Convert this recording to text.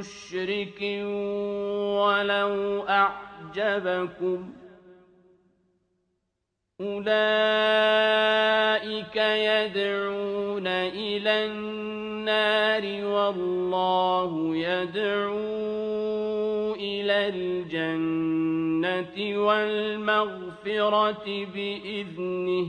مشرك ولو أعجبكم أولئك يدعون إلى النار والله يدعو إلى الجنة والمغفرة بإذنه